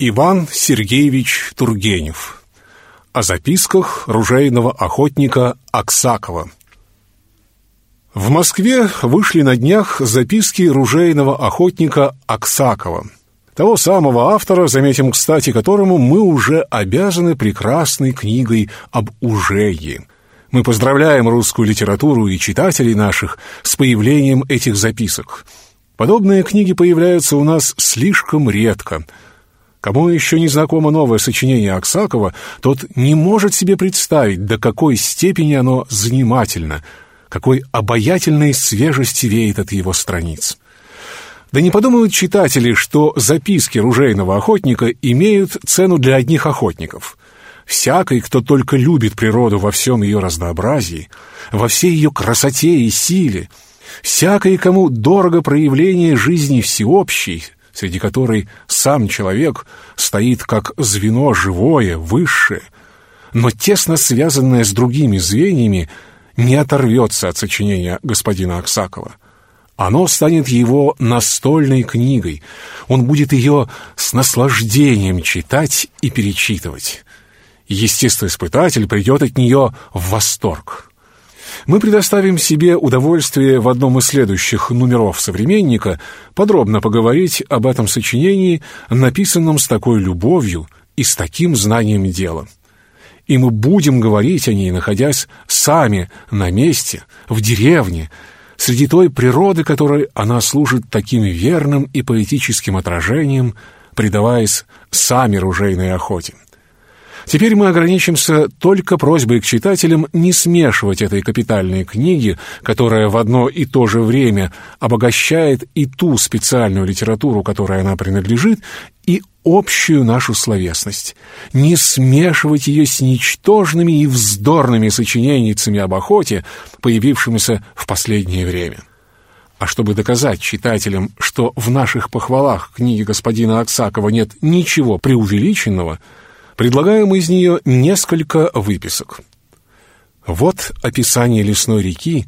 Иван Сергеевич Тургенев. О записках ружейного охотника Аксакова. В Москве вышли на днях записки ружейного охотника Аксакова, того самого автора, заметим, кстати, которому мы уже обязаны прекрасной книгой об Ужее. Мы поздравляем русскую литературу и читателей наших с появлением этих записок. Подобные книги появляются у нас слишком редко — Кому еще не знакомо новое сочинение Аксакова, тот не может себе представить, до какой степени оно занимательно, какой обаятельной свежести веет от его страниц. Да не подумают читатели, что записки ружейного охотника имеют цену для одних охотников. Всякий, кто только любит природу во всем ее разнообразии, во всей ее красоте и силе, всякий, кому дорого проявление жизни всеобщей, среди которой сам человек стоит как звено живое, высшее, но тесно связанное с другими звеньями, не оторвется от сочинения господина Аксакова. Оно станет его настольной книгой. Он будет ее с наслаждением читать и перечитывать. Естествоиспытатель придет от нее в восторг. Мы предоставим себе удовольствие в одном из следующих номеров «Современника» подробно поговорить об этом сочинении, написанном с такой любовью и с таким знанием дела. И мы будем говорить о ней, находясь сами на месте, в деревне, среди той природы, которой она служит таким верным и поэтическим отражением, предаваясь сами ружейной охоте. Теперь мы ограничимся только просьбой к читателям не смешивать этой капитальной книги, которая в одно и то же время обогащает и ту специальную литературу, которой она принадлежит, и общую нашу словесность. Не смешивать ее с ничтожными и вздорными сочинениями об охоте, появившимися в последнее время. А чтобы доказать читателям, что в наших похвалах книги господина Аксакова нет ничего преувеличенного – Предлагаем из нее несколько выписок. Вот описание лесной реки,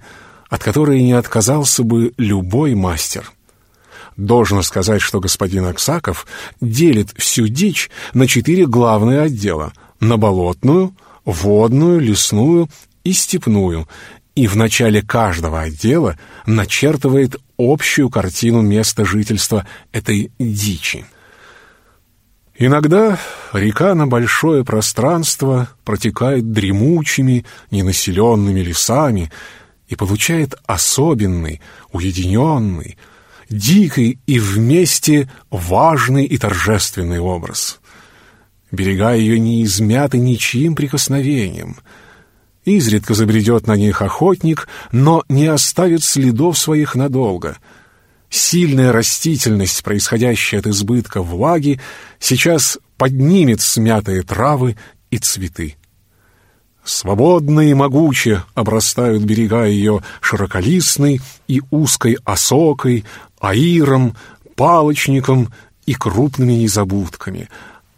от которой не отказался бы любой мастер. Должно сказать, что господин Аксаков делит всю дичь на четыре главные отдела — на болотную, водную, лесную и степную, и в начале каждого отдела начертывает общую картину места жительства этой дичи. Иногда река на большое пространство протекает дремучими, ненаселенными лесами и получает особенный, уединенный, дикий и вместе важный и торжественный образ. Берега ее не измяты ничьим прикосновением. Изредка забредет на них охотник, но не оставит следов своих надолго — Сильная растительность, происходящая от избытка влаги, сейчас поднимет смятые травы и цветы. Свободно и могуче обрастают берега ее широколистной и узкой осокой, аиром, палочником и крупными незабудками,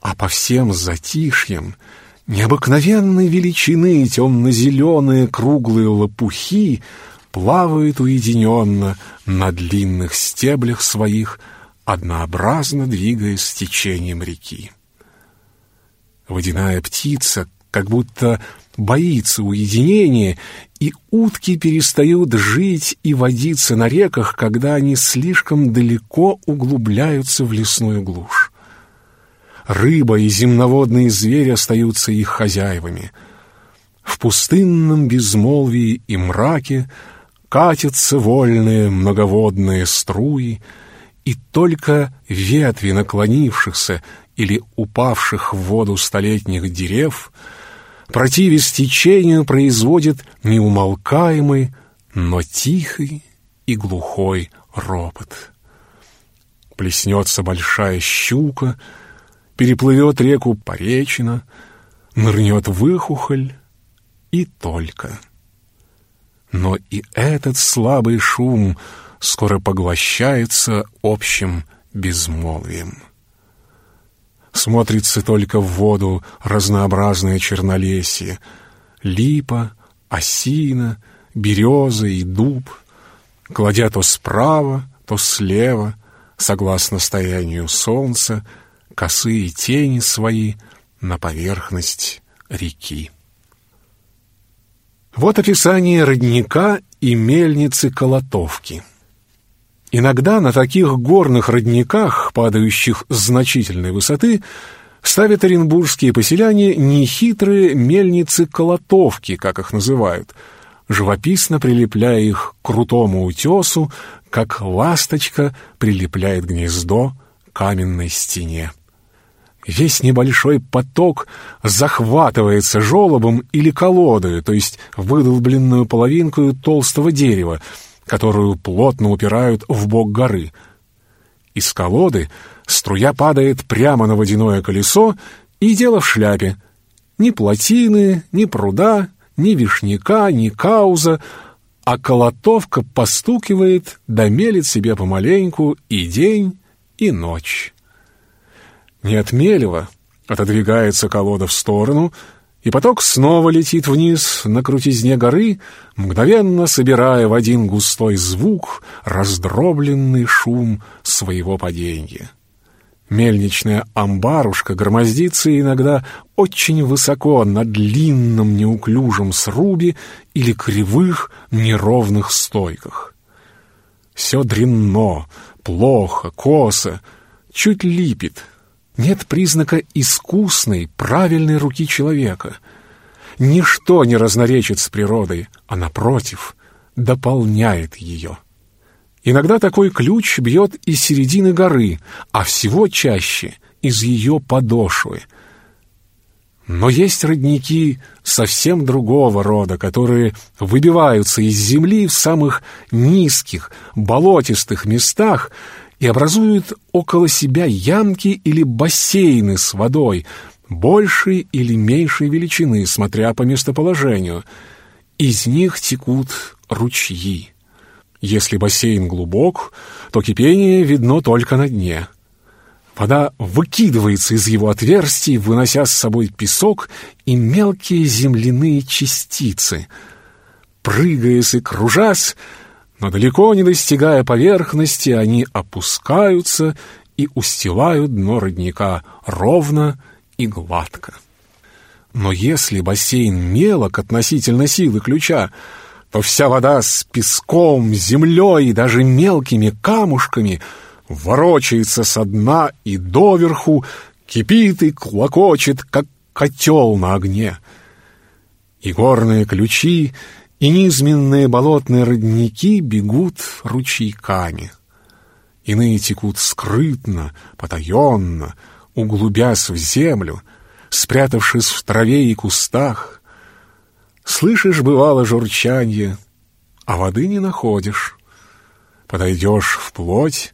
а по всем затишьям необыкновенной величины темно-зеленые круглые лопухи плавают уединенно на длинных стеблях своих, однообразно двигаясь с течением реки. Водяная птица как будто боится уединения, и утки перестают жить и водиться на реках, когда они слишком далеко углубляются в лесную глушь. Рыба и земноводные звери остаются их хозяевами. В пустынном безмолвии и мраке Катятся вольные многоводные струи, и только ветви наклонившихся или упавших в воду столетних дерев, противясь течению, производит неумолкаемый, но тихий и глухой ропот. Плеснется большая щука, переплывет реку Поречина, нырнет выхухоль и только — но и этот слабый шум скоро поглощается общим безмолвием. Смотрится только в воду разнообразное чернолесье, липа, осина, береза и дуб, кладя то справа, то слева, согласно стоянию солнца, косые тени свои на поверхность реки. Вот описание родника и мельницы Колотовки. Иногда на таких горных родниках, падающих с значительной высоты, ставят оренбургские поселяне нехитрые мельницы-колотовки, как их называют, живописно прилепляя их к крутому утесу, как ласточка прилепляет гнездо каменной стене. Весь небольшой поток захватывается желобом или колодой, то есть выдолбленную половинкою толстого дерева, которую плотно упирают в бок горы. Из колоды струя падает прямо на водяное колесо, и дело в шляпе. Ни плотины, ни пруда, ни вишняка, ни кауза, а колотовка постукивает да мелет себе помаленьку и день, и ночь. Не от отодвигается колода в сторону, и поток снова летит вниз на крутизне горы, мгновенно собирая в один густой звук раздробленный шум своего падения. Мельничная амбарушка громоздится иногда очень высоко на длинном неуклюжем срубе или кривых неровных стойках. Все дрянно, плохо, косо, чуть липит. Нет признака искусной, правильной руки человека. Ничто не разноречит с природой, а, напротив, дополняет ее. Иногда такой ключ бьет из середины горы, а всего чаще из ее подошвы. Но есть родники совсем другого рода, которые выбиваются из земли в самых низких, болотистых местах и образуют около себя ямки или бассейны с водой, большей или меньшей величины, смотря по местоположению. Из них текут ручьи. Если бассейн глубок, то кипение видно только на дне. Вода выкидывается из его отверстий, вынося с собой песок и мелкие земляные частицы. Прыгаясь и кружась, но далеко не достигая поверхности, они опускаются и устилают дно родника ровно и гладко. Но если бассейн мелок относительно силы ключа, то вся вода с песком, землей и даже мелкими камушками ворочается со дна и доверху, кипит и клокочет, как котел на огне. И горные ключи, и низменные болотные родники бегут ручейками. Иные текут скрытно, потаенно, углубясь в землю, спрятавшись в траве и кустах, Слышишь, бывало, журчанье, а воды не находишь. Подойдешь вплоть,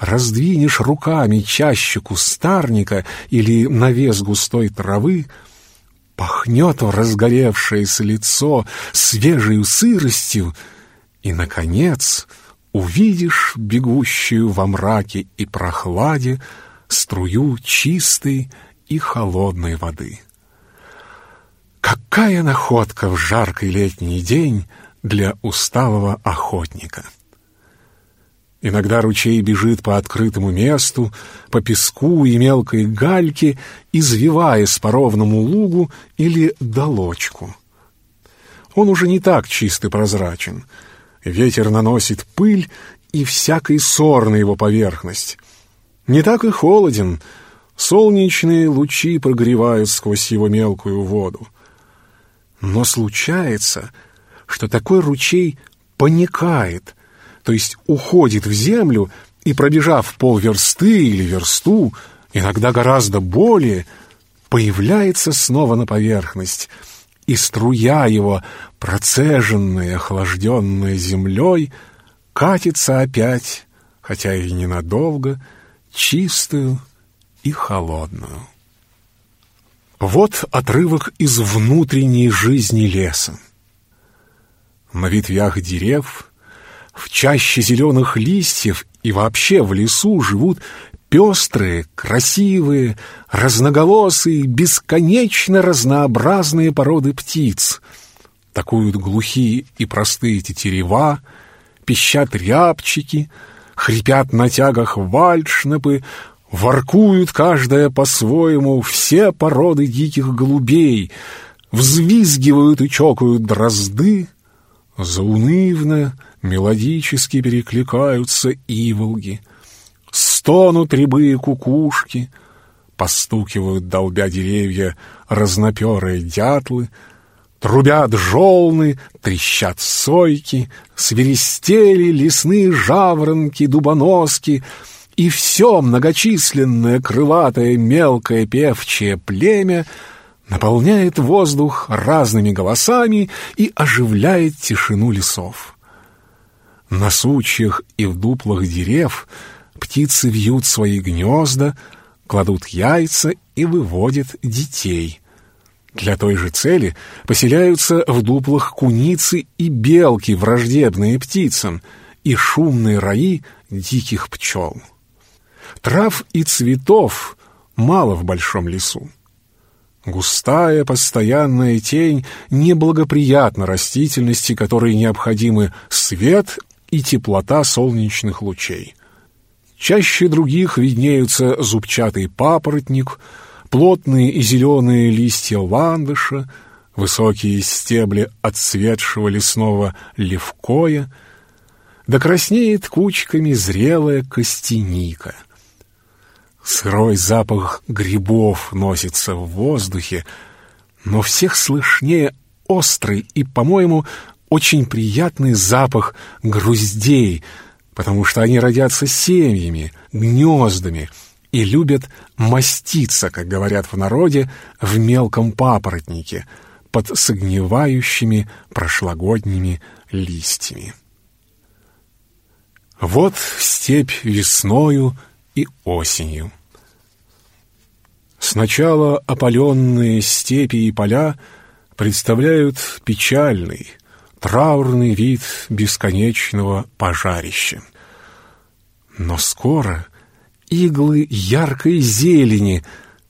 раздвинешь руками чаще кустарника или навес густой травы, пахнет разгоревшееся лицо свежей сыростью, и, наконец, увидишь бегущую во мраке и прохладе струю чистой и холодной воды. Какая находка в жаркий летний день для усталого охотника! Иногда ручей бежит по открытому месту, по песку и мелкой гальке, извиваясь по ровному лугу или долочку. Он уже не так чист и прозрачен. Ветер наносит пыль и всякий сор на его поверхность. Не так и холоден. Солнечные лучи прогревают сквозь его мелкую воду. Но случается, что такой ручей паникает, то есть уходит в землю и, пробежав полверсты или версту, иногда гораздо более, появляется снова на поверхность, и струя его, процеженная, охлажденная землей, катится опять, хотя и ненадолго, чистую и холодную. Вот отрывок из внутренней жизни леса. На ветвях дерев, в чаще зеленых листьев и вообще в лесу живут пестрые, красивые, разноголосые, бесконечно разнообразные породы птиц. Такуют глухие и простые тетерева, пищат рябчики, хрипят на тягах вальшнепы, Воркуют каждая по-своему все породы диких голубей, Взвизгивают и чокают дрозды, Заунывно, мелодически перекликаются иволги, Стонут рябые кукушки, Постукивают, долбя деревья, разноперые дятлы, Трубят жолны, трещат сойки, Свиристели лесные жаворонки, дубоноски — и все многочисленное крылатое мелкое певчее племя наполняет воздух разными голосами и оживляет тишину лесов. На сучьях и в дуплах дерев птицы вьют свои гнезда, кладут яйца и выводят детей. Для той же цели поселяются в дуплах куницы и белки, враждебные птицам, и шумные раи диких пчел. Трав и цветов мало в большом лесу. Густая, постоянная тень неблагоприятна растительности, которой необходимы свет и теплота солнечных лучей. Чаще других виднеются зубчатый папоротник, плотные и зеленые листья ландыша, высокие стебли отцветшего лесного левкоя, да краснеет кучками зрелая костяника — Сырой запах грибов носится в воздухе, но всех слышнее острый и, по-моему, очень приятный запах груздей, потому что они родятся семьями, гнездами и любят маститься, как говорят в народе, в мелком папоротнике под согнивающими прошлогодними листьями. Вот степь весною и осенью. Сначала опаленные степи и поля представляют печальный, траурный вид бесконечного пожарища. Но скоро иглы яркой зелени,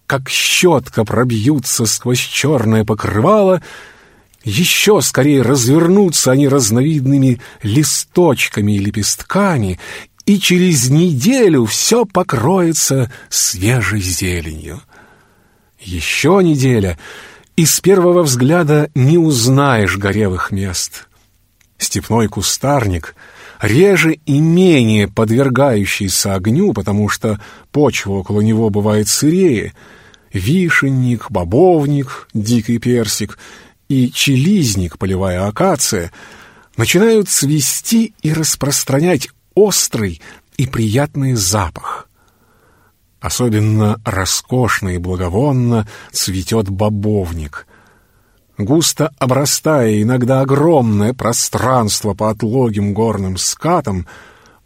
как щетка, пробьются сквозь черное покрывало, еще скорее развернутся они разновидными листочками и лепестками, и через неделю все покроется свежей зеленью. Еще неделя, и с первого взгляда не узнаешь горелых мест. Степной кустарник реже и менее подвергающийся огню, потому что почва около него бывает сырее, вишенник, бобовник, дикий персик и челизник, полевая акация, начинают цвести и распространять острый и приятный запах. Особенно роскошно и благовонно цветет бобовник. Густо обрастая иногда огромное пространство по отлогим горным скатам,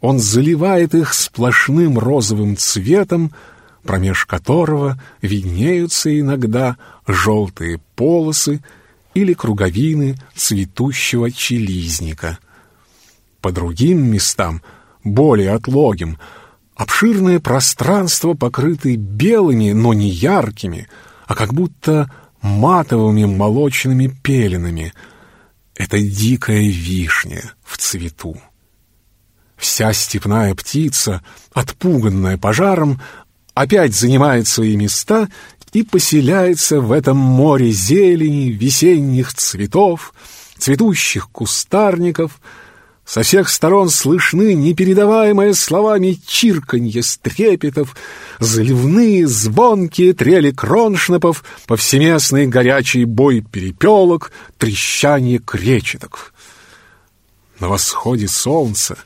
он заливает их сплошным розовым цветом, промеж которого виднеются иногда желтые полосы или круговины цветущего челизника. По другим местам — более отлогим. Обширное пространство, покрытое белыми, но не яркими, а как будто матовыми молочными пеленами. Это дикая вишня в цвету. Вся степная птица, отпуганная пожаром, опять занимает свои места и поселяется в этом море зелени, весенних цветов, цветущих кустарников — со всех сторон слышны непередаваемые словами чирканье стрепетов, заливные звонкие трели кроншнапов, повсеместный горячий бой перепелок, трещание кречеток. На восходе солнца,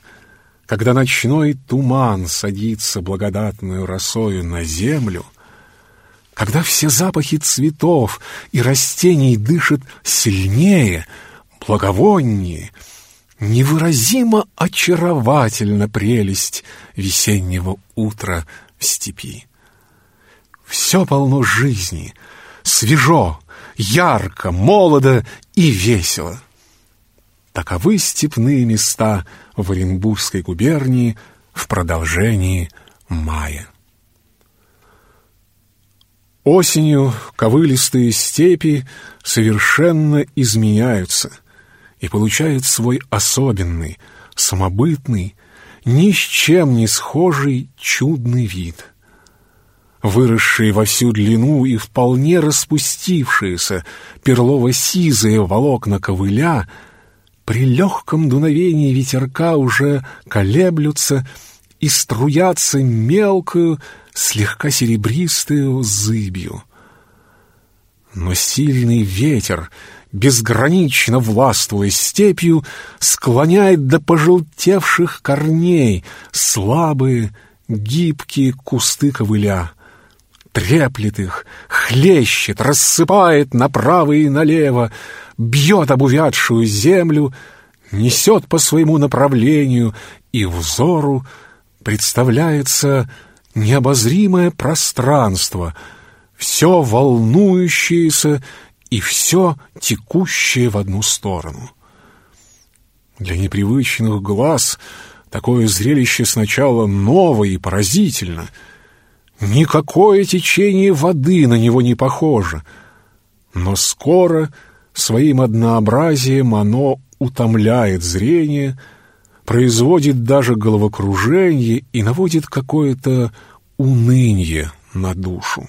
когда ночной туман садится благодатную росою на землю, когда все запахи цветов и растений дышат сильнее, благовоннее — Невыразимо очаровательна прелесть весеннего утра в степи. Все полно жизни, свежо, ярко, молодо и весело. Таковы степные места в Оренбургской губернии в продолжении мая. Осенью ковылистые степи совершенно изменяются — и получает свой особенный, самобытный, ни с чем не схожий чудный вид. выросшие во всю длину и вполне распустившиеся перлово-сизые волокна ковыля, при легком дуновении ветерка уже колеблются и струятся мелкую, слегка серебристую зыбью. Но сильный ветер, безгранично властвуя степью, склоняет до пожелтевших корней слабые, гибкие кусты ковыля треплет их, хлещет, рассыпает направо и налево, бьет об увядшую землю, несет по своему направлению, и взору представляется необозримое пространство, все волнующееся и все текущее в одну сторону. Для непривычных глаз такое зрелище сначала новое и поразительно — Никакое течение воды на него не похоже. Но скоро своим однообразием оно утомляет зрение, производит даже головокружение и наводит какое-то уныние на душу.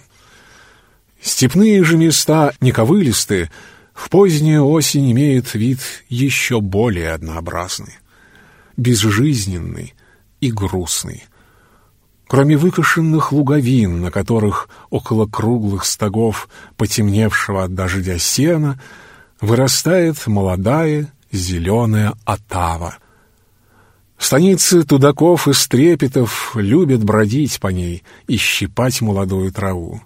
Степные же места, нековылистые, в позднюю осень имеют вид еще более однообразный, безжизненный и грустный — Кроме выкошенных луговин, на которых около круглых стогов потемневшего от дождя сена вырастает молодая зеленая отава. Станицы тудаков и стрепетов любят бродить по ней и щипать молодую траву.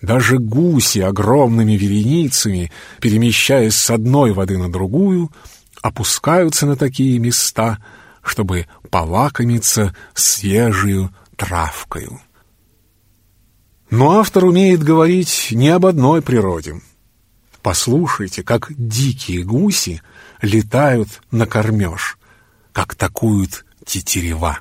Даже гуси огромными вереницами, перемещаясь с одной воды на другую, опускаются на такие места — чтобы полакомиться свежую травкою. Но автор умеет говорить не об одной природе. Послушайте, как дикие гуси летают на кормеж, как такуют тетерева.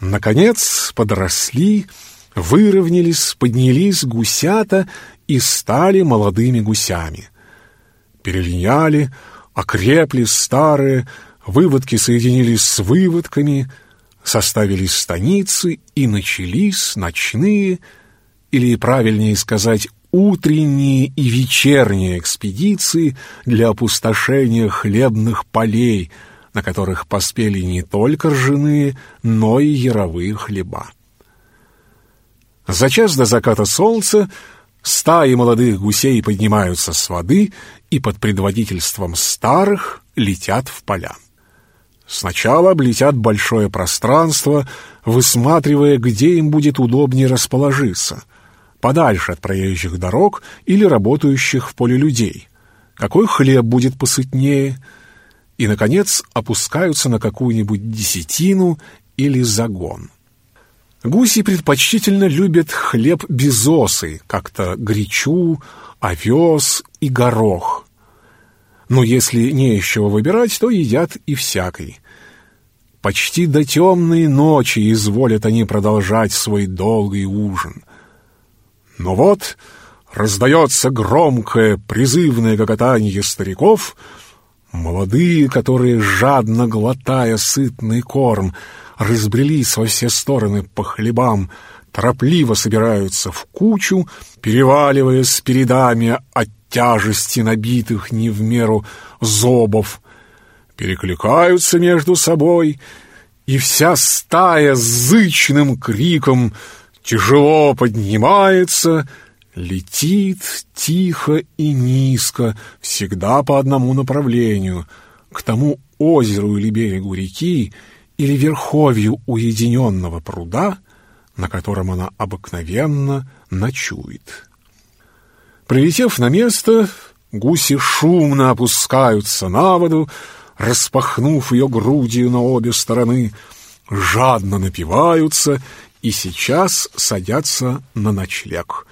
Наконец подросли, выровнялись, поднялись гусята и стали молодыми гусями. Перелиняли, окрепли старые, Выводки соединились с выводками, составились станицы и начались ночные, или, правильнее сказать, утренние и вечерние экспедиции для опустошения хлебных полей, на которых поспели не только ржаные, но и яровые хлеба. За час до заката солнца стаи молодых гусей поднимаются с воды и под предводительством старых летят в поля. Сначала облетят большое пространство, высматривая, где им будет удобнее расположиться, подальше от проезжих дорог или работающих в поле людей, какой хлеб будет посытнее, и, наконец, опускаются на какую-нибудь десятину или загон. Гуси предпочтительно любят хлеб безосый, как-то гречу, овес и горох — но если не из чего выбирать, то едят и всякой. Почти до темной ночи изволят они продолжать свой долгий ужин. Но вот раздается громкое призывное гоготанье стариков, молодые, которые, жадно глотая сытный корм, разбрелись во все стороны по хлебам, торопливо собираются в кучу, переваливаясь с передами от тяжести набитых не в меру зобов, перекликаются между собой, и вся стая с зычным криком тяжело поднимается, летит тихо и низко, всегда по одному направлению, к тому озеру или берегу реки, или верховью уединенного пруда, на котором она обыкновенно ночует. Прилетев на место, гуси шумно опускаются на воду, распахнув ее грудью на обе стороны, жадно напиваются и сейчас садятся на ночлег,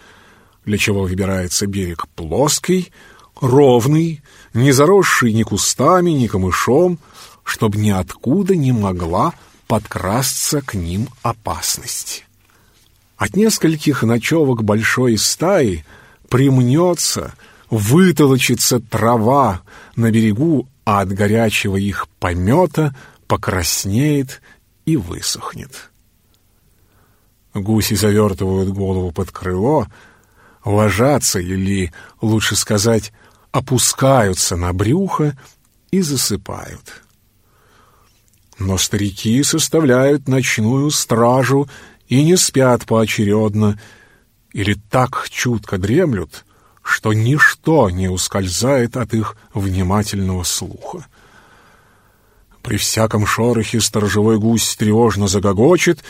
для чего выбирается берег плоский, ровный, не заросший ни кустами, ни камышом, чтобы ниоткуда не могла подкрасться к ним опасность. От нескольких ночевок большой стаи — примнется, вытолочится трава на берегу, а от горячего их помета покраснеет и высохнет. Гуси завертывают голову под крыло, ложатся или, лучше сказать, опускаются на брюхо и засыпают. Но старики составляют ночную стражу и не спят поочередно, или так чутко дремлют, что ничто не ускользает от их внимательного слуха. При всяком шорохе сторожевой гусь тревожно загогочет,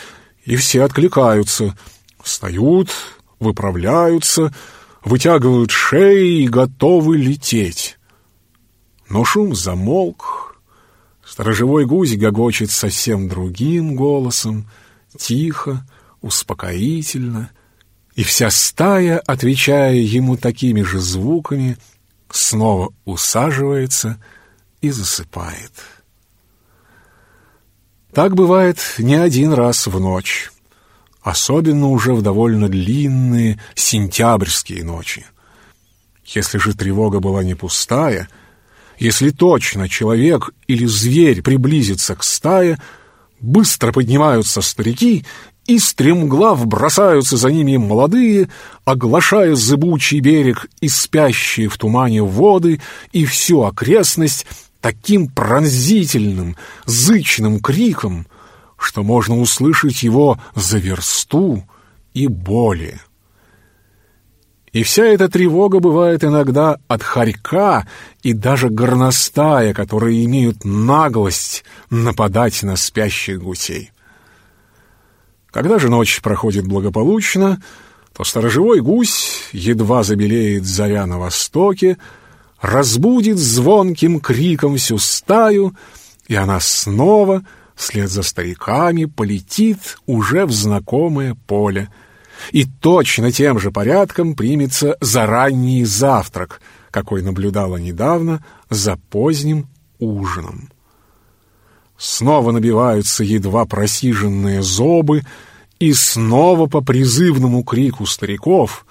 и все откликаются, встают, выправляются, вытягивают шеи и готовы лететь. Но шум замолк, Сторожевой гусь гогочет совсем другим голосом, тихо, успокоительно, и вся стая, отвечая ему такими же звуками, снова усаживается и засыпает. Так бывает не один раз в ночь, особенно уже в довольно длинные сентябрьские ночи. Если же тревога была не пустая — если точно человек или зверь приблизится к стае, быстро поднимаются старики и стремглав бросаются за ними молодые, оглашая зыбучий берег и спящие в тумане воды и всю окрестность таким пронзительным, зычным криком, что можно услышать его за версту и более. И вся эта тревога бывает иногда от хорька и даже горностая, которые имеют наглость нападать на спящих гусей. Когда же ночь проходит благополучно, то сторожевой гусь едва забелеет заря на востоке, разбудит звонким криком всю стаю, и она снова, вслед за стариками, полетит уже в знакомое поле — и точно тем же порядком примется за ранний завтрак, какой наблюдала недавно за поздним ужином. Снова набиваются едва просиженные зобы, и снова по призывному крику стариков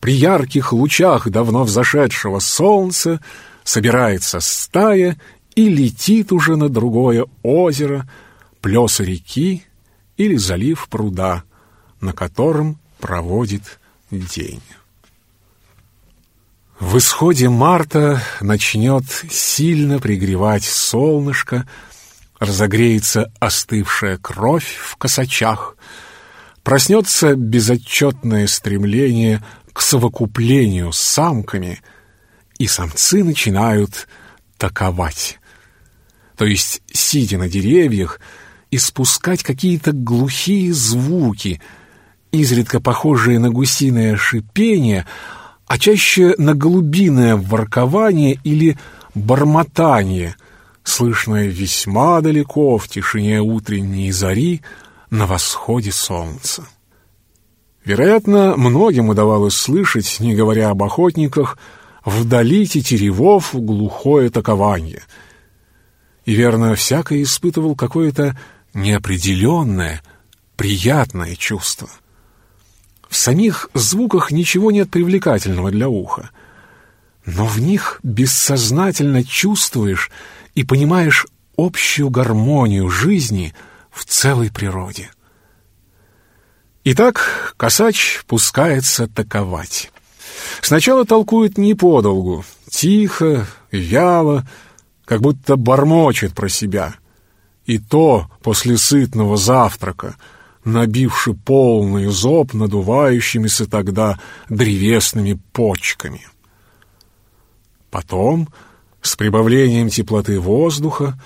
при ярких лучах давно взошедшего солнца собирается стая и летит уже на другое озеро, плеса реки или залив пруда, на котором проводит день. В исходе марта начнет сильно пригревать солнышко, разогреется остывшая кровь в косачах, проснется безотчетное стремление к совокуплению с самками, и самцы начинают таковать. То есть, сидя на деревьях, испускать какие-то глухие звуки — изредка похожие на гусиное шипение, а чаще на голубиное воркование или бормотание, слышное весьма далеко в тишине утренней зари на восходе солнца. Вероятно, многим удавалось слышать, не говоря об охотниках, вдали тетеревов глухое такование. И, верно, всякий испытывал какое-то неопределенное, приятное чувство — в самих звуках ничего нет привлекательного для уха, но в них бессознательно чувствуешь и понимаешь общую гармонию жизни в целой природе. Итак, косач пускается таковать. Сначала толкует неподолгу, тихо, вяло, как будто бормочет про себя. И то после сытного завтрака — набивший полный зоб надувающимися тогда древесными почками. Потом, с прибавлением теплоты воздуха,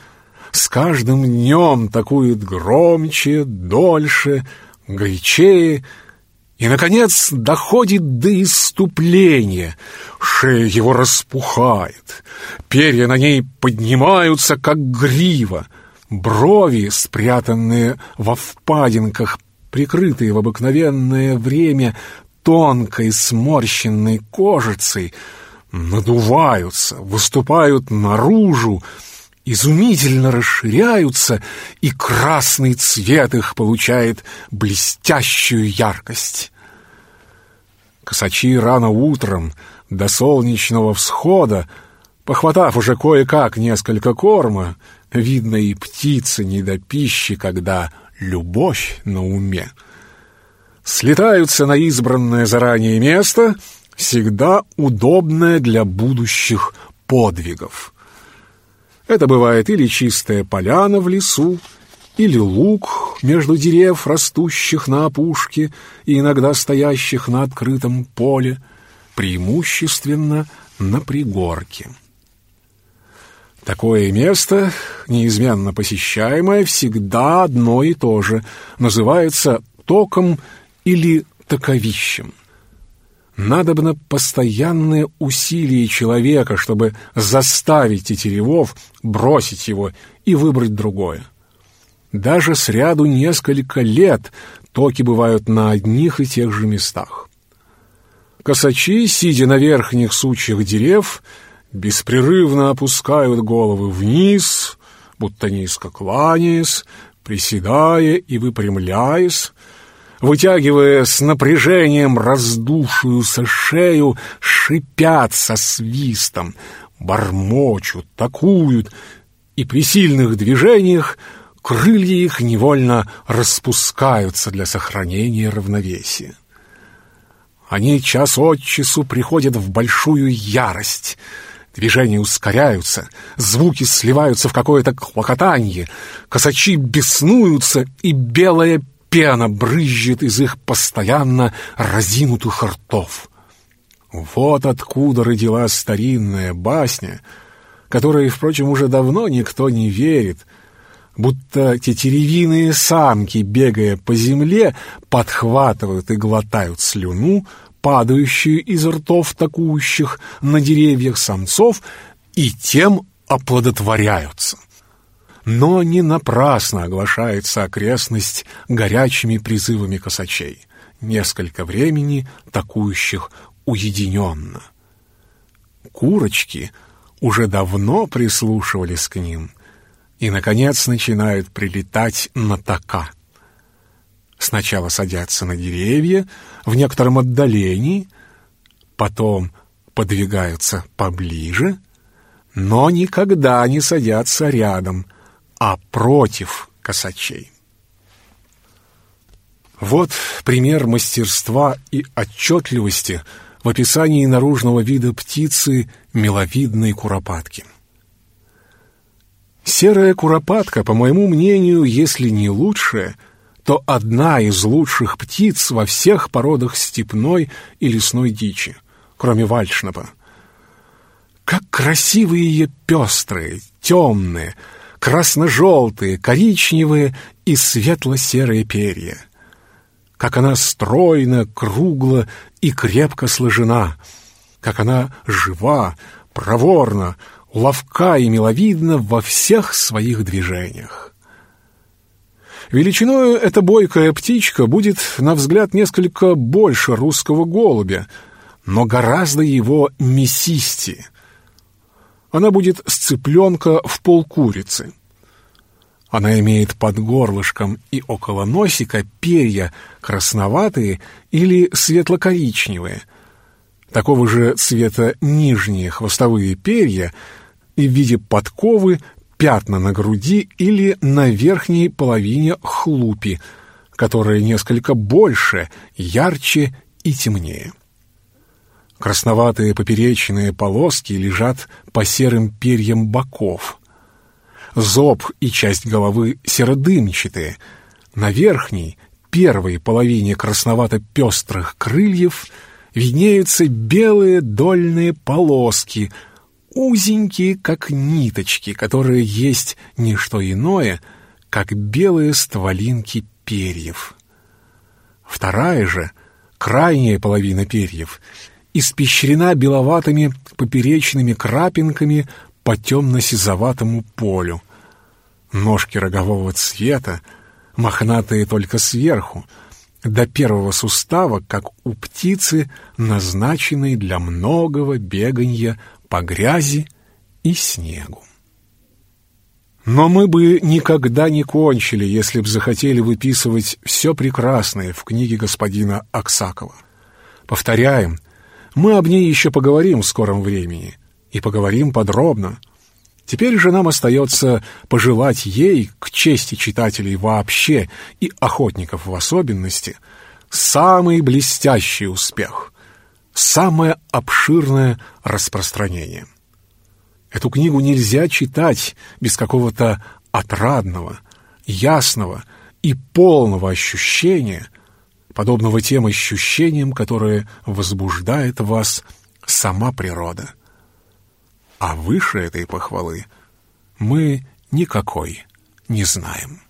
с каждым днем такует громче, дольше, горячее и, наконец, доходит до иступления. Шея его распухает, перья на ней поднимаются, как грива — Брови, спрятанные во впадинках, прикрытые в обыкновенное время тонкой сморщенной кожицей, надуваются, выступают наружу, изумительно расширяются, и красный цвет их получает блестящую яркость. Косачи рано утром, до солнечного всхода, похватав уже кое-как несколько корма, Видно, и птицы не до пищи, когда любовь на уме. слетаются на избранное заранее место, всегда удобное для будущих подвигов. Это бывает или чистая поляна в лесу, или луг между дерев, растущих на опушке и иногда стоящих на открытом поле, преимущественно на пригорке. Такое место, неизменно посещаемое, всегда одно и то же, называется током или таковищем. Надобно постоянное усилие человека, чтобы заставить Тетеревов бросить его и выбрать другое. Даже с ряду несколько лет токи бывают на одних и тех же местах. Косачи, сидя на верхних сучьях дерев, беспрерывно опускают головы вниз, будто низко кланяясь, приседая и выпрямляясь, вытягивая с напряжением раздувшуюся шею, шипят со свистом, бормочут, такуют, и при сильных движениях крылья их невольно распускаются для сохранения равновесия. Они час от часу приходят в большую ярость. Движения ускоряются, звуки сливаются в какое-то клокотанье, косачи беснуются, и белая пена брызжет из их постоянно разинутых ртов. Вот откуда родилась старинная басня, которой, впрочем, уже давно никто не верит — будто тетеревиные самки, бегая по земле, подхватывают и глотают слюну, падающую из ртов такующих на деревьях самцов, и тем оплодотворяются. Но не напрасно оглашается окрестность горячими призывами косачей, несколько времени такующих уединенно. Курочки уже давно прислушивались к ним — и, наконец, начинают прилетать на тока. Сначала садятся на деревья в некотором отдалении, потом подвигаются поближе, но никогда не садятся рядом, а против косачей. Вот пример мастерства и отчетливости в описании наружного вида птицы миловидной куропатки. Серая куропатка, по моему мнению, если не лучшая, то одна из лучших птиц во всех породах степной и лесной дичи, кроме вальшнапа. Как красивые пестрые, темные, красно-желтые, коричневые и светло-серые перья. Как она стройна, кругла и крепко сложена, как она жива, проворна, ловка и миловидна во всех своих движениях. Величиною эта бойкая птичка будет, на взгляд, несколько больше русского голубя, но гораздо его мясистее. Она будет с цыпленка в полкурицы. Она имеет под горлышком и около носика перья красноватые или светло-коричневые. Такого же цвета нижние хвостовые перья — и в виде подковы пятна на груди или на верхней половине хлупи, которая несколько больше, ярче и темнее. Красноватые поперечные полоски лежат по серым перьям боков. Зоб и часть головы серодымчатые. На верхней, первой половине красновато-пестрых крыльев виднеются белые дольные полоски — узенькие, как ниточки, которые есть не что иное, как белые стволинки перьев. Вторая же, крайняя половина перьев, испещрена беловатыми поперечными крапинками по темно-сизоватому полю. Ножки рогового цвета, мохнатые только сверху, до первого сустава, как у птицы, назначенной для многого беганья по грязи и снегу. Но мы бы никогда не кончили, если б захотели выписывать все прекрасное в книге господина Аксакова. Повторяем, мы об ней еще поговорим в скором времени, и поговорим подробно. Теперь же нам остается пожелать ей, к чести читателей вообще и охотников в особенности, самый блестящий успех, самое обширное распространение. Эту книгу нельзя читать без какого-то отрадного, ясного и полного ощущения, подобного тем ощущениям, которые возбуждает вас сама природа. А выше этой похвалы мы никакой не знаем.